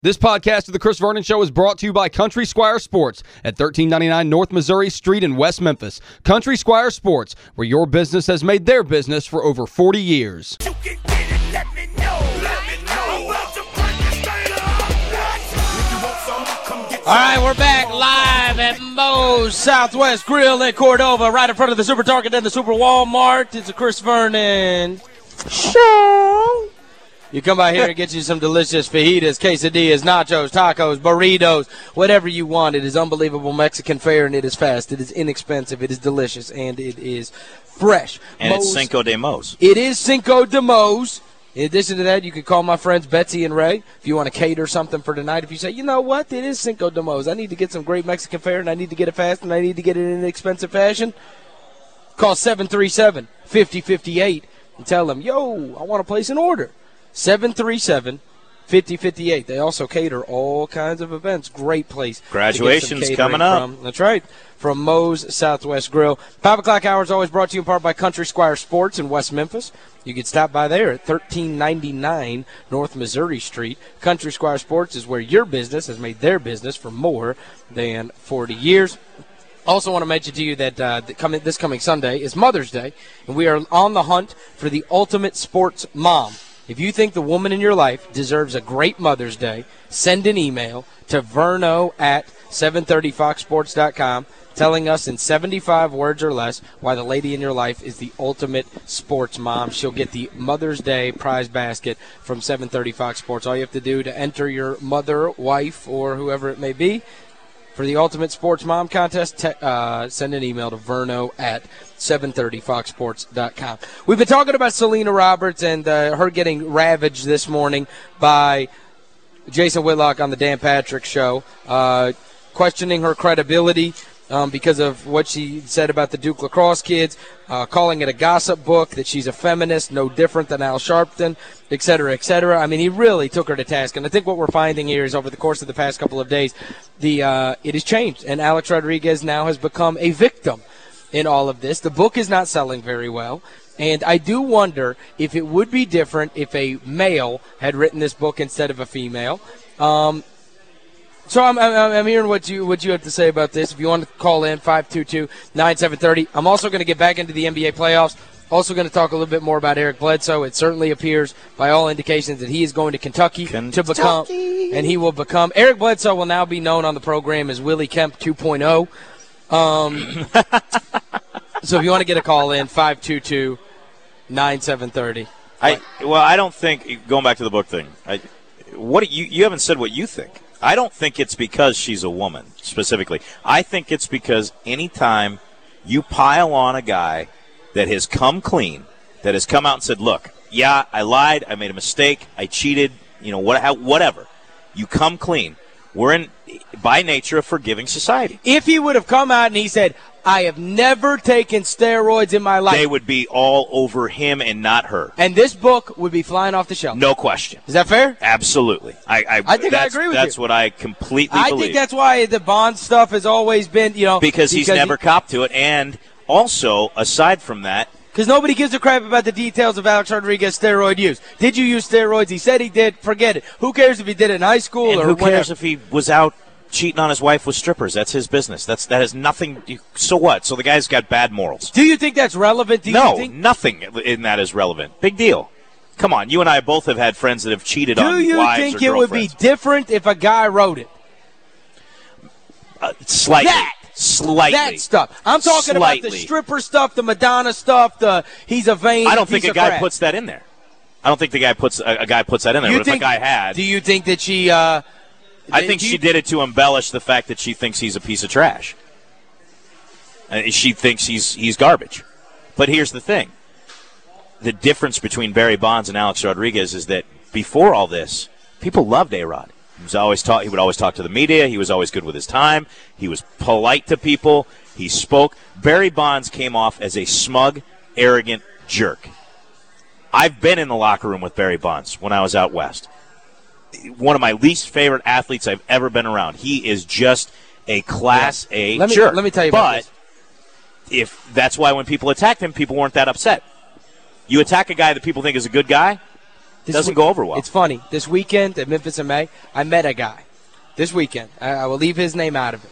This podcast of the Chris Vernon Show is brought to you by Country Squire Sports at 1399 North Missouri Street in West Memphis. Country Squire Sports, where your business has made their business for over 40 years. All right, we're back live at Moe's Southwest Grill in Cordova, right in front of the Super Target and the Super Walmart. It's a Chris Vernon show. You come by here and get you some delicious fajitas, quesadillas, nachos, tacos, burritos, whatever you want. It is unbelievable Mexican fare, and it is fast. It is inexpensive. It is delicious, and it is fresh. And Moe's- it's Cinco de Mos. it is Cinco de Mo's. In addition to that, you can call my friends Betsy and Ray if you want to cater something for tonight. If you say, you know what, it is Cinco de Mo's. I need to get some great Mexican fare, and I need to get it fast, and I need to get it in an expensive fashion. Call 737-5058 and tell them, yo, I want to place an order. 737-5058. They also cater all kinds of events. Great place. Graduation's coming up. from. That's right. From Moe's Southwest Grill. 5 o'clock hour is always brought to you in part by Country Squire Sports in West Memphis. You can stop by there at 1399 North Missouri Street. Country Squire Sports is where your business has made their business for more than 40 years. Also, want to mention to you that uh, the coming, this coming Sunday is Mother's Day, and we are on the hunt for the ultimate sports mom. If you think the woman in your life deserves a great Mother's Day, send an email to verno at 730foxsports.com telling us in 75 words or less why the lady in your life is the ultimate sports mom. She'll get the Mother's Day prize basket from 730 Fox Sports. All you have to do to enter your mother, wife, or whoever it may be for the Ultimate Sports Mom Contest, te- uh, send an email to verno at 730foxsports.com. We've been talking about Selena Roberts and uh, her getting ravaged this morning by Jason Whitlock on the Dan Patrick Show, uh, questioning her credibility um, because of what she said about the Duke lacrosse kids, uh, calling it a gossip book, that she's a feminist, no different than Al Sharpton, et cetera, et cetera. I mean, he really took her to task. And I think what we're finding here is over the course of the past couple of days, the uh, it has changed. And Alex Rodriguez now has become a victim in all of this. The book is not selling very well. And I do wonder if it would be different if a male had written this book instead of a female. Um, so I'm, I'm, I'm hearing what you what you have to say about this. If you want to call in, 522-9730. I'm also going to get back into the NBA playoffs. Also going to talk a little bit more about Eric Bledsoe. It certainly appears, by all indications, that he is going to Kentucky, to become, and he will become. Eric Bledsoe will now be known on the program as Willie Kemp 2.0. Um, so if you want to get a call in, 522 9730. I well, I don't think going back to the book thing. I, what you you haven't said what you think. I don't think it's because she's a woman specifically. I think it's because anytime you pile on a guy that has come clean, that has come out and said, "Look, yeah, I lied, I made a mistake, I cheated, you know, what, how, whatever." You come clean. We're in by nature a forgiving society. If he would have come out and he said, I have never taken steroids in my life, They would be all over him and not her. and this book would be flying off the shelf. No question. Is that fair? Absolutely. I, I, I think I agree with That's you. what I completely I believe. think that's why the Bond stuff has always been, you know, because he's never copped to it. And also, aside from that, because nobody gives a crap about the details of Alex Rodriguez steroid use. Did you use steroids? He said he did. Forget it. Who cares if he did it in high school and or who cares whatever? if he was out cheating on his wife with strippers? That's his business. That's that has nothing. So what? So the guy's got bad morals. Do you think that's relevant? Do you no, think? nothing in that is relevant. Big deal. Come on, you and I both have had friends that have cheated on wives or girlfriends. Do you think it would be different if a guy wrote it? uh, slightly? That! slightly. That stuff. I'm talking about the stripper stuff, the Madonna stuff, the he's a vain. I don't think piece a guy crap. puts that in there. I don't think the guy puts a, a guy puts that in there. You but think, if a guy had, Do you think that she? Uh, I think she did it to embellish the fact that she thinks he's a piece of trash. And she thinks he's he's garbage. But here's the thing: the difference between Barry Bonds and Alex Rodriguez is that before all this, people loved A Rod. He was always talk, He would always talk to the media. He was always good with his time. He was polite to people. He spoke. Barry Bonds came off as a smug, arrogant jerk. I've been in the locker room with Barry Bonds when I was out west one of my least favorite athletes I've ever been around. He is just a class A Let me jerk. let me tell you about but if that's why when people attacked him, people weren't that upset. You attack a guy that people think is a good guy, This Doesn't week- go over well. It's funny. This weekend at Memphis in May, I met a guy. This weekend, I, I will leave his name out of it.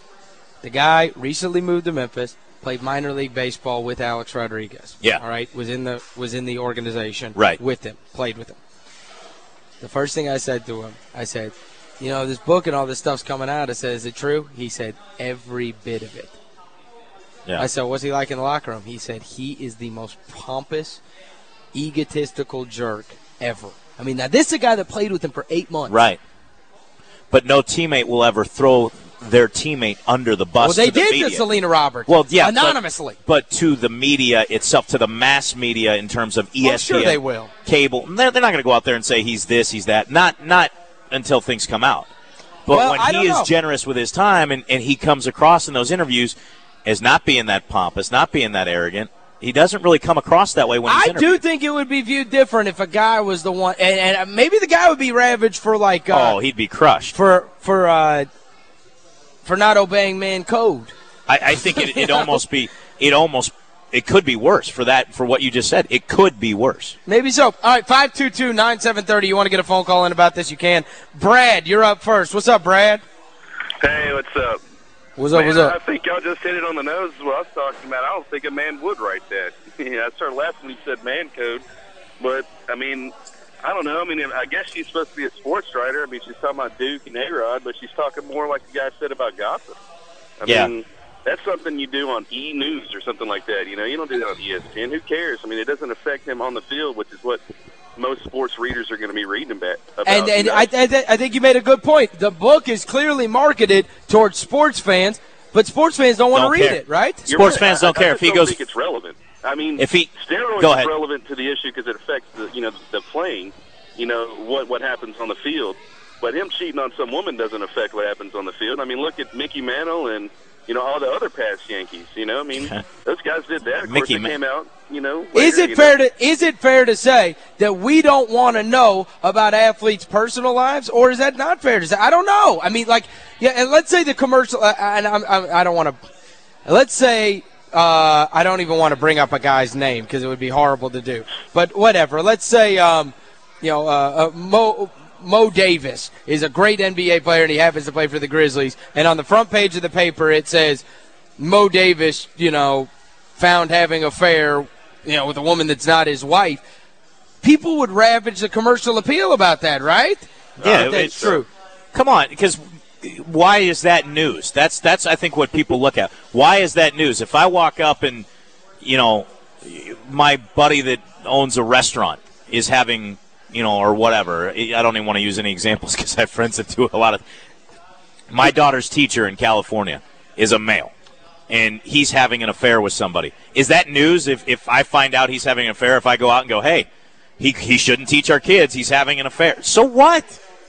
The guy recently moved to Memphis, played minor league baseball with Alex Rodriguez. Yeah. All right. Was in the was in the organization. Right. With him, played with him. The first thing I said to him, I said, "You know, this book and all this stuff's coming out." I said, "Is it true?" He said, "Every bit of it." Yeah. I said, "What's he like in the locker room?" He said, "He is the most pompous, egotistical jerk ever." I mean, now this is a guy that played with him for eight months. Right. But no teammate will ever throw their teammate under the bus. Well, they the did media. to Selena Roberts. Well, yeah, anonymously. but to the media itself, to the mass media in terms of ESPN, Well, sure they will. cable. They're, they're not going to go out there and say he's this, he's that. Not not until things come out. But Well, when I he is know. generous with his time and, and he comes across in those interviews as not being that pompous, not being that arrogant, he doesn't really come across that way when he's I do think it would be viewed different if a guy was the one, and, and maybe the guy would be ravaged for like uh, oh, he'd be crushed. for for uh, for not obeying man code. I, I think it, it almost be it almost it could be worse for that for what you just said. It could be worse. Maybe so. All right, 522-9730. You want to get a phone call in about this, you can. Brad, you're up first. What's up, Brad? Hey, what's up? What's up, Man, what's I think y'all just hit it on the nose. Is what I was talking about. I don't think a man would write that. yeah, I started laughing when you said man code, but I mean, I don't know. I mean, I guess she's supposed to be a sports writer. I mean, she's talking about Duke and A Rod, but she's talking more like the guy said about gossip. I Yeah. mean, that's something you do on E News or something like that. You know, you don't do that on E ESPN. Who cares? I mean, it doesn't affect him on the field, which is what most sports readers are going to be reading about. about And, and you? I, I, I think you made a good point. The book is clearly marketed towards sports fans, but sports fans don't want to Don't read care. it, right? You're Sports right. fans I- don't I care just if he don't goes- Think it's relevant. I mean, If he- steroids go is ahead. relevant to the issue because it affects the you know the playing, you know what what happens on the field. But him cheating on some woman doesn't affect what happens on the field. I mean, look at Mickey Mantle and you know all the other past Yankees. You know, I mean, those guys did that. Of Mickey course, Ma- they came out. You know, Is it fair know. to is it fair to say that we don't want to know about athletes' personal lives, or is that not fair to say? I don't know. I mean, like, yeah, and let's say the commercial, uh, and I'm, I'm, I don't want to. Let's say uh, I don't even want to bring up a guy's name because it would be horrible to do. But whatever. Let's say um, you know uh, uh, Mo. Mo Davis is a great NBA player and he happens to play for the Grizzlies. And on the front page of the paper, it says Mo Davis, you know, found having affair, you know, with a woman that's not his wife. People would ravage the Commercial Appeal about that, right? Yeah, If that's it's true. Come on, because why is that news? That's that's I think what people look at. Why is that news? If I walk up and you know my buddy that owns a restaurant is having you know or whatever. I don't even want to use any examples because I have friends that do a lot of. My daughter's teacher in California is a male. And he's having an affair with somebody. Is that news if, if I find out he's having an affair, if I go out and go, hey, he, he shouldn't teach our kids. He's having an affair. So what?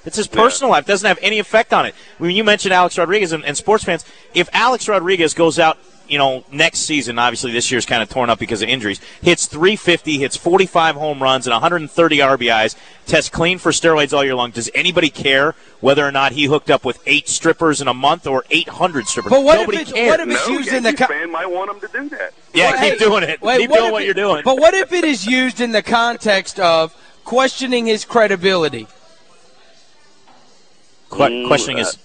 It's his personal life. Doesn't have any effect on it. When you mentioned Alex Rodriguez and, and sports fans, if Alex Rodriguez goes out, you know, next season, obviously this year's kind of torn up because of injuries, hits 350, hits 45 home runs and 130 RBIs, tests clean for steroids all year long, does anybody care whether or not he hooked up with eight strippers in a month or 800 strippers? But what if Nobody it's- cares. what if it's No, used in the co- fan might want him to do that. yeah, Well, keep hey, doing it. wait, keep what doing what it- you're doing. But what if it is used in the context of questioning his credibility? Que- questioning uh, his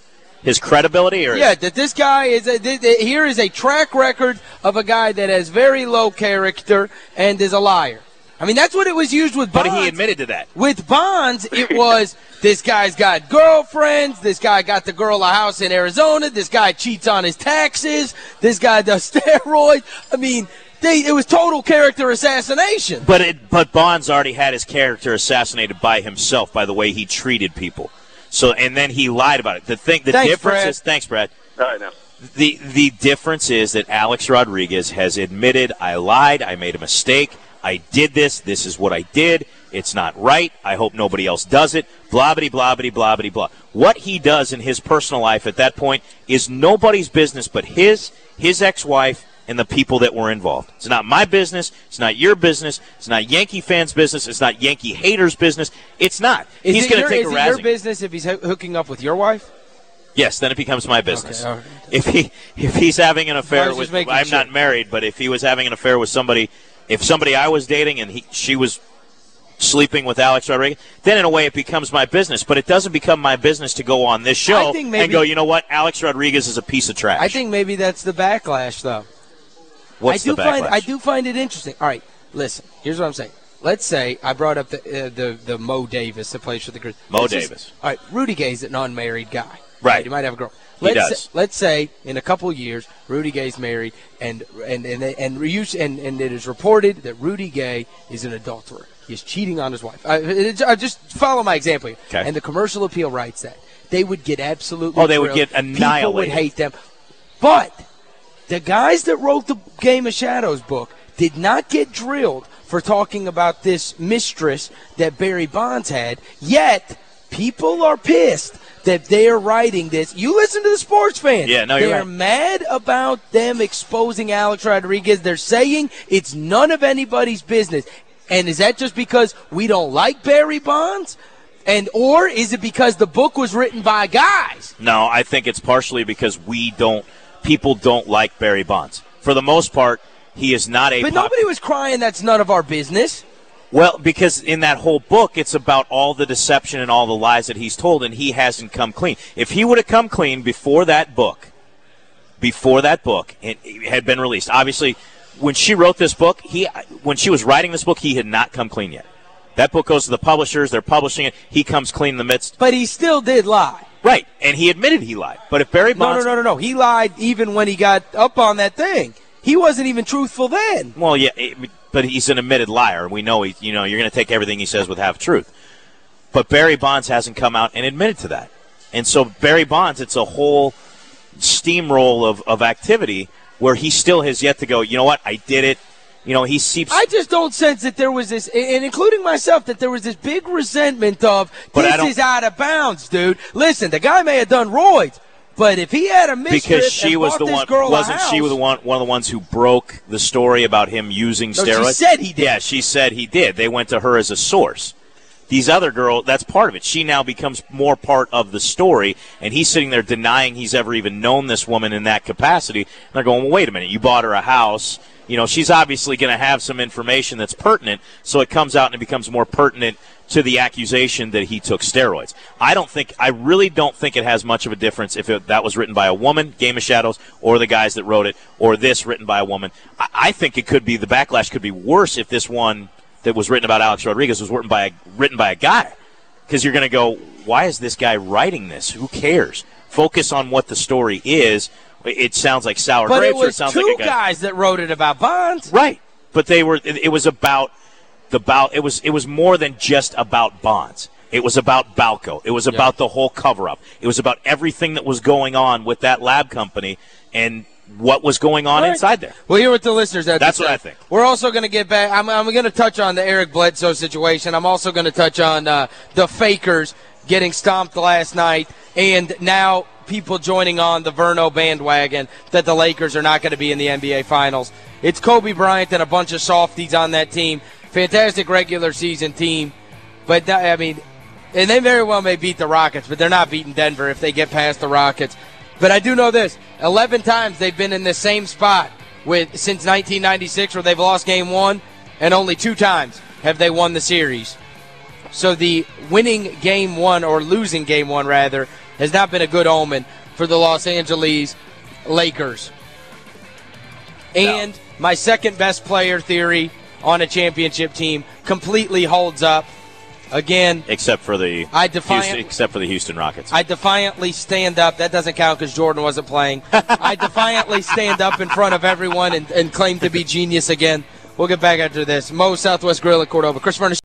his credibility or Yeah, that this guy is a, th- th- here is a track record of a guy that has very low character and is a liar. I mean, that's what it was used with Bonds. but he admitted to that. With Bonds, it was this guy's got girlfriends. This guy got the girl a house in Arizona. This guy cheats on his taxes. This guy does steroids. I mean, they, it was total character assassination. But it, but Bonds already had his character assassinated by himself by the way he treated people. So and then he lied about it. The thing, the Thanks, difference Brad. is, thanks, Brad. All right, now. The the difference is that Alex Rodriguez has admitted I lied, I made a mistake, I did this, this is what I did. It's not right. I hope nobody else does it. Blah blah blah blah blah blah blah. What he does in his personal life at that point is nobody's business but his, his ex-wife, and the people that were involved. It's not my business. It's not your business. It's not Yankee fans' business. It's not Yankee haters' business. It's not. Is He's going to take is a it your business if he's hoo- hooking up with your wife? Yes, then it becomes my business. all right. If he if he's having an affair with, I'm sure. not married, but if he was having an affair with somebody, if somebody I was dating and he she was sleeping with Alex Rodriguez, then in a way it becomes my business. But it doesn't become my business to go on this show maybe- and go, you know what, Alex Rodriguez is a piece of trash. I think maybe that's the backlash, though. What's I do the find? I do find it interesting. All right, listen. Here's what I'm saying. Let's say I brought up the uh, the the Mo Davis that plays for the Grizzlies. Mo Let's just- Davis. all right, Rudy Gay's an unmarried guy. Right. He might have a girl. He Let's does. Say, let's say in a couple of years, Rudy Gay's married, and and and and, reuse- and and it is reported that Rudy Gay is an adulterer. He is cheating on his wife. I, I just follow my example here. Okay. And the Commercial Appeal writes that they would get absolutely. Oh, they would drilled. get People would hate them, but the guys that wrote the Game of Shadows book did not get drilled for talking about this mistress that Barry Bonds had, yet people are pissed that they are writing this. You listen to the sports fans. Yeah, no, you're They're right. mad about them exposing Alex Rodriguez. They're saying it's none of anybody's business. And is that just because we don't like Barry Bonds? And or is it because the book was written by guys? No, I think it's partially because we don't, people don't like Barry Bonds. For the most part, he is not a But pop- nobody was crying that's none of our business. Well, because in that whole book, it's about all the deception and all the lies that he's told, and he hasn't come clean. If he would have come clean before that book, before that book it it had been released, obviously, when she wrote this book, he when she was writing this book, he had not come clean yet. That book goes to the publishers; they're publishing it. He comes clean in the midst, But he still did lie. Right? And he admitted he lied. But if Barry No, Bonds, no, no, no, no. He lied even when he got up on that thing. He wasn't even truthful then. Well, yeah, it- but he's an admitted liar. We know he, you know, you're going to take everything he says with half truth. But Barry Bonds hasn't come out and admitted to that. And so Barry Bonds, it's a whole steamroll of, of activity where he still has yet to go, you know what, I did it. You know, he seeps. I just don't sense that there was this, and including myself, that there was this big resentment of But this is out of bounds, dude. Listen, the guy may have done roids, but if he had a mistress because she was the one, girl wasn't she house- the one, one of the ones who broke the story about him using No, she steroids? said he did. Yeah, she said he did. They went to her as a source. These other girls, that's part of it. She now becomes more part of the story, and he's sitting there denying he's ever even known this woman in that capacity. And they're going, well, wait a minute, you bought her a house. You know, she's obviously going to have some information that's pertinent, so it comes out and it becomes more pertinent to the accusation that he took steroids. I don't think, I really don't think it has much of a difference if it, that was written by a woman, Game of Shadows, or the guys that wrote it, or this written by a woman. I, I think it could be, the backlash could be worse if this one that was written about Alex Rodriguez was written by a, written by a guy. Because you're going to go, why is this guy writing this? Who cares? Focus on what the story is. It sounds like sour But grapes, it or it was sounds two like a guy. guys that wrote it about Bonds. Right. But they were it, it was about the Bal it was it was more than just about Bonds. It was about Balco. It was about the whole cover up. It was about everything that was going on with that lab company and what was going on All right. inside there. We'll hear what the listeners have to That's what. I think. We're also going to get back. I'm, I'm going to touch on the Eric Bledsoe situation. I'm also going to touch on uh, the Fakers getting stomped last night, and now people joining on the Verno bandwagon that the Lakers are not going to be in the NBA Finals. It's Kobe Bryant and a bunch of softies on that team. Fantastic regular season team, but I mean, and they very well may beat the Rockets, but they're not beating Denver if they get past the Rockets. But I do know this: eleven times they've been in the same spot with since 1996, where they've lost game one, and only two times have they won the series. So the winning game one or losing game one rather has not been a good omen for the Los Angeles Lakers. And my second best player theory on a championship team completely holds up. Again, Except for the I defiant- Houston, except for the Houston Rockets. I defiantly stand up. That doesn't count because Jordan wasn't playing. I defiantly stand up in front of everyone and, and claim to be genius again. We'll get back after this. Mo Southwest Grill at Cordova. Chris Furnish.